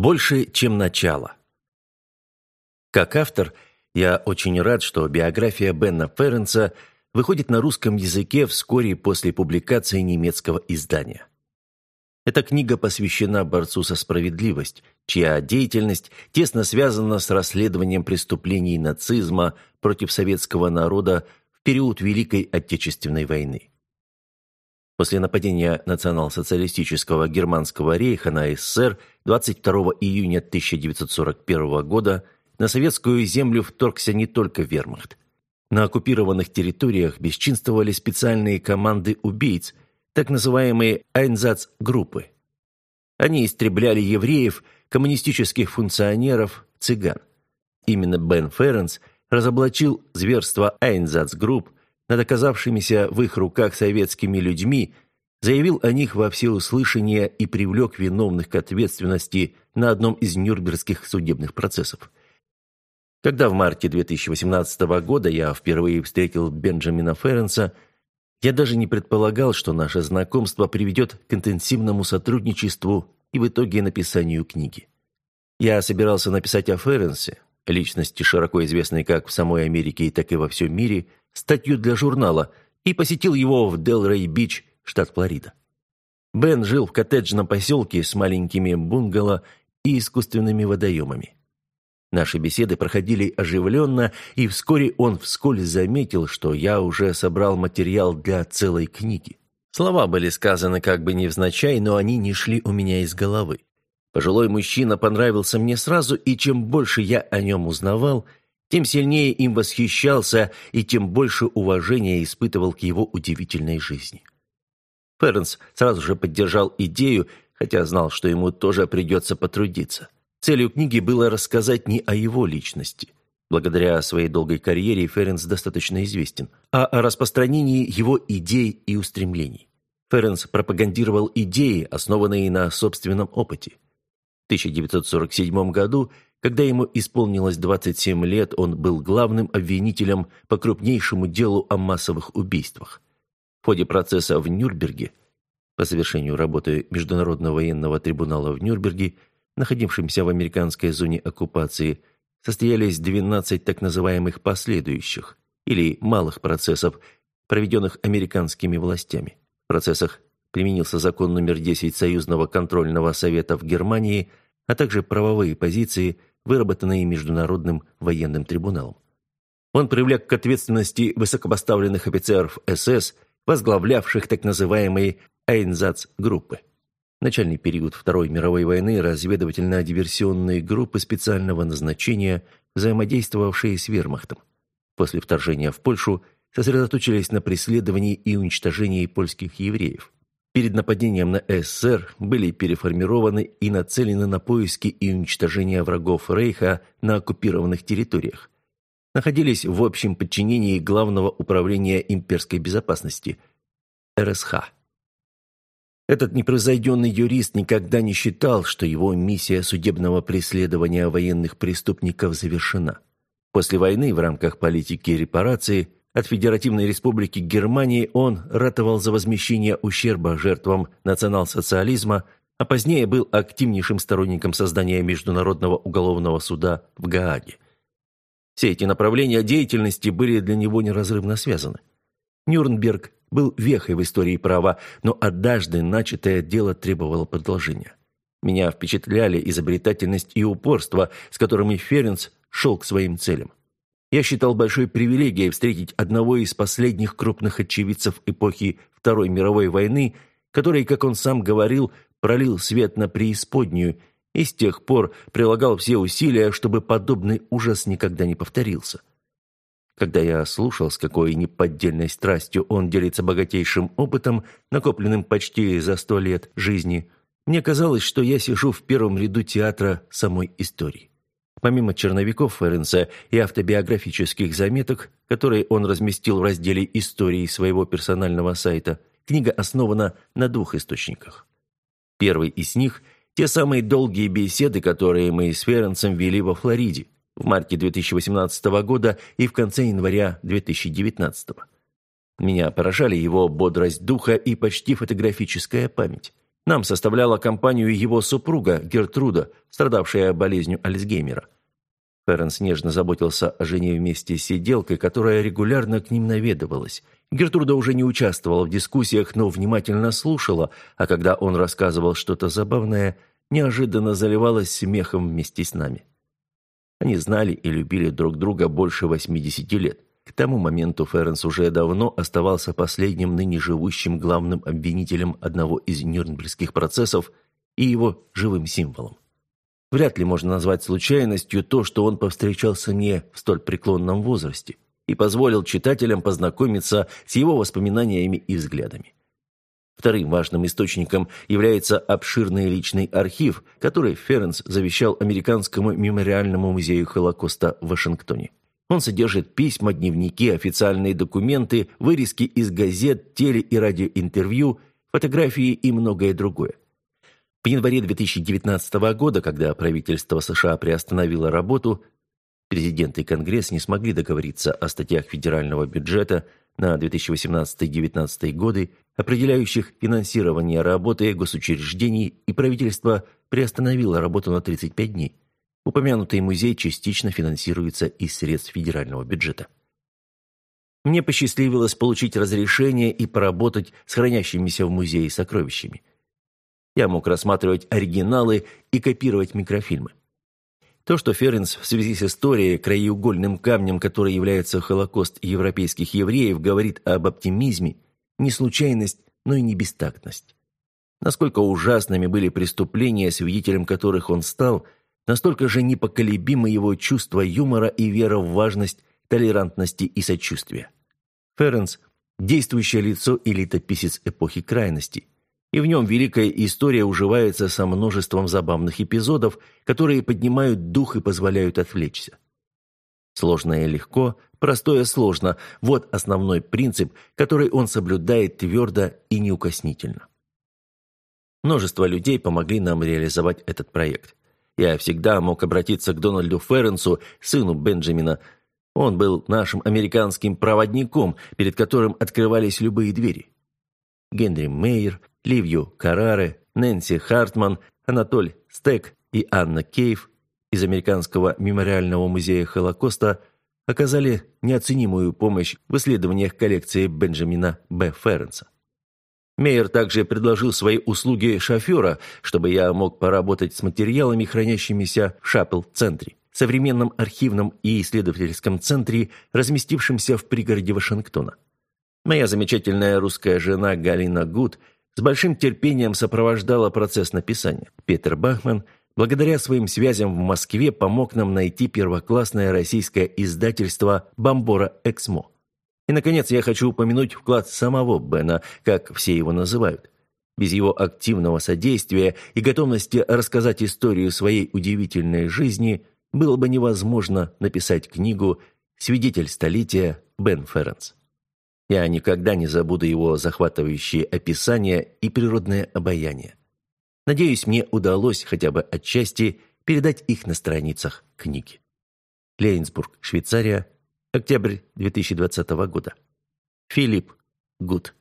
Больше, чем начало. Как автор, я очень рад, что биография Бена Ференса выходит на русском языке вскоре после публикации немецкого издания. Эта книга посвящена борцу со справедливость, чья деятельность тесно связана с расследованием преступлений нацизма против советского народа в период Великой Отечественной войны. После нападения национал-социалистического германского рейха на СССР 22 июня 1941 года на советскую землю вторгся не только вермахт. На оккупированных территориях бесчинствовали специальные команды убийц, так называемые «Айнзац-группы». Они истребляли евреев, коммунистических функционеров, цыган. Именно Бен Ференс разоблачил зверство Айнзац-групп, над оказавшимися в их руках советскими людьми, заявил о них во всеуслышание и привлек виновных к ответственности на одном из нюрнбергских судебных процессов. Когда в марте 2018 года я впервые встретил Бенджамина Ференса, я даже не предполагал, что наше знакомство приведет к интенсивному сотрудничеству и в итоге написанию книги. Я собирался написать о Ференсе, личности, широко известной как в самой Америке, так и во всем мире – статью для журнала и посетил его в Делрей-Бич, штат Флорида. Бен жил в коттеджном поселке с маленькими бунгало и искусственными водоемами. Наши беседы проходили оживленно, и вскоре он вскользь заметил, что я уже собрал материал для целой книги. Слова были сказаны как бы невзначай, но они не шли у меня из головы. Пожилой мужчина понравился мне сразу, и чем больше я о нем узнавал – тем сильнее им восхищался и тем больше уважения испытывал к его удивительной жизни. Ференс сразу же поддержал идею, хотя знал, что ему тоже придется потрудиться. Целью книги было рассказать не о его личности. Благодаря своей долгой карьере Ференс достаточно известен, а о распространении его идей и устремлений. Ференс пропагандировал идеи, основанные на собственном опыте. В 1947 году когда ему исполнилось 27 лет, он был главным обвинителем по крупнейшему делу о массовых убийствах. В ходе процесса в Нюрнберге, по завершению работы Международного военного трибунала в Нюрнберге, находившемся в американской зоне оккупации, состоялись 12 так называемых последующих или малых процессов, проведенных американскими властями. В процессах применился закон номер 10 Союзного контрольного совета в Германии, а также правовые позиции – выработанные Международным военным трибуналом. Он привлек к ответственности высокопоставленных офицеров СС, возглавлявших так называемые Айнзац-группы. В начальный период Второй мировой войны разведывательно-диверсионные группы специального назначения, взаимодействовавшие с вермахтом. После вторжения в Польшу сосредоточились на преследовании и уничтожении польских евреев перед нападением на СССР были переформированы и нацелены на поиски и уничтожение врагов Рейха на оккупированных территориях. Находились в общем подчинении Главного управления имперской безопасности – РСХ. Этот непревзойденный юрист никогда не считал, что его миссия судебного преследования военных преступников завершена. После войны в рамках политики репарации – от Федеративной Республики Германии он ратовал за возмещение ущерба жертвам национал-социализма, а позднее был активнейшим сторонником создания Международного уголовного суда в Гааге. Все эти направления деятельности были для него неразрывно связаны. Нюрнберг был вехой в истории права, но однажды начатое дело требовало продолжения. Меня впечатляли изобретательность и упорство, с которыми Ференц шел к своим целям. Я считал большой привилегией встретить одного из последних крупных очевидцев эпохи Второй мировой войны, который, как он сам говорил, пролил свет на преисподнюю и с тех пор прилагал все усилия, чтобы подобный ужас никогда не повторился. Когда я слушал, с какой неподдельной страстью он делится богатейшим опытом, накопленным почти за сто лет жизни, мне казалось, что я сижу в первом ряду театра самой истории. Помимо черновиков Ференса и автобиографических заметок, которые он разместил в разделе истории своего персонального сайта, книга основана на двух источниках. Первый из них – те самые долгие беседы, которые мы с Ференсом вели во Флориде в марте 2018 года и в конце января 2019. Меня поражали его бодрость духа и почти фотографическая память. Нам составляла компанию его супруга Гертруда, страдавшая болезнью Альцгеймера. Ференс нежно заботился о жене вместе с сиделкой, которая регулярно к ним наведывалась. Гертруда уже не участвовала в дискуссиях, но внимательно слушала, а когда он рассказывал что-то забавное, неожиданно заливалась смехом вместе с нами. Они знали и любили друг друга больше 80 лет. К тому моменту Ференс уже давно оставался последним ныне живущим главным обвинителем одного из нюрнбергских процессов и его живым символом. Вряд ли можно назвать случайностью то, что он повстречался мне в столь преклонном возрасте и позволил читателям познакомиться с его воспоминаниями и взглядами. Вторым важным источником является обширный личный архив, который Ференс завещал Американскому мемориальному музею Холокоста в Вашингтоне. Он содержит письма, дневники, официальные документы, вырезки из газет, теле- и радиоинтервью, фотографии и многое другое. В январе 2019 года, когда правительство США приостановило работу, президент и Конгресс не смогли договориться о статьях федерального бюджета на 2018-2019 годы, определяющих финансирование работы госучреждений, и правительство приостановило работу на 35 дней. Упомянутый музей частично финансируется из средств федерального бюджета. Мне посчастливилось получить разрешение и поработать с хранящимися в музее сокровищами. Я мог рассматривать оригиналы и копировать микрофильмы. То, что Ференс в связи с историей, краеугольным камнем, который является Холокост европейских евреев, говорит об оптимизме, не случайность, но и не бестактность. Насколько ужасными были преступления, свидетелем которых он стал, настолько же непоколебимы его чувство юмора и вера в важность толерантности и сочувствия. Ференс – действующее лицо и летописец эпохи крайностей и в нем великая история уживается со множеством забавных эпизодов, которые поднимают дух и позволяют отвлечься. Сложное легко, простое сложно – вот основной принцип, который он соблюдает твердо и неукоснительно. Множество людей помогли нам реализовать этот проект. Я всегда мог обратиться к Дональду Ференсу, сыну Бенджамина. Он был нашим американским проводником, перед которым открывались любые двери. Генри Мейер, Ливью Караре, Нэнси Хартман, Анатоль Стек и Анна Кейв из Американского мемориального музея Холокоста оказали неоценимую помощь в исследованиях коллекции Бенджамина Б. Ференса. Мейер также предложил свои услуги шофера, чтобы я мог поработать с материалами, хранящимися в Шаппел-центре, современном архивном и исследовательском центре, разместившемся в пригороде Вашингтона. Моя замечательная русская жена Галина Гуд с большим терпением сопровождала процесс написания. Петр Бахман, благодаря своим связям в Москве, помог нам найти первоклассное российское издательство «Бомбора Эксмо». И, наконец, я хочу упомянуть вклад самого Бена, как все его называют. Без его активного содействия и готовности рассказать историю своей удивительной жизни было бы невозможно написать книгу «Свидетель столетия Бен Ференс». Я никогда не забуду его захватывающие описания и природное обаяние. Надеюсь, мне удалось хотя бы отчасти передать их на страницах книги. Лейнсбург, Швейцария, октябрь 2020 года. Филипп Гуд.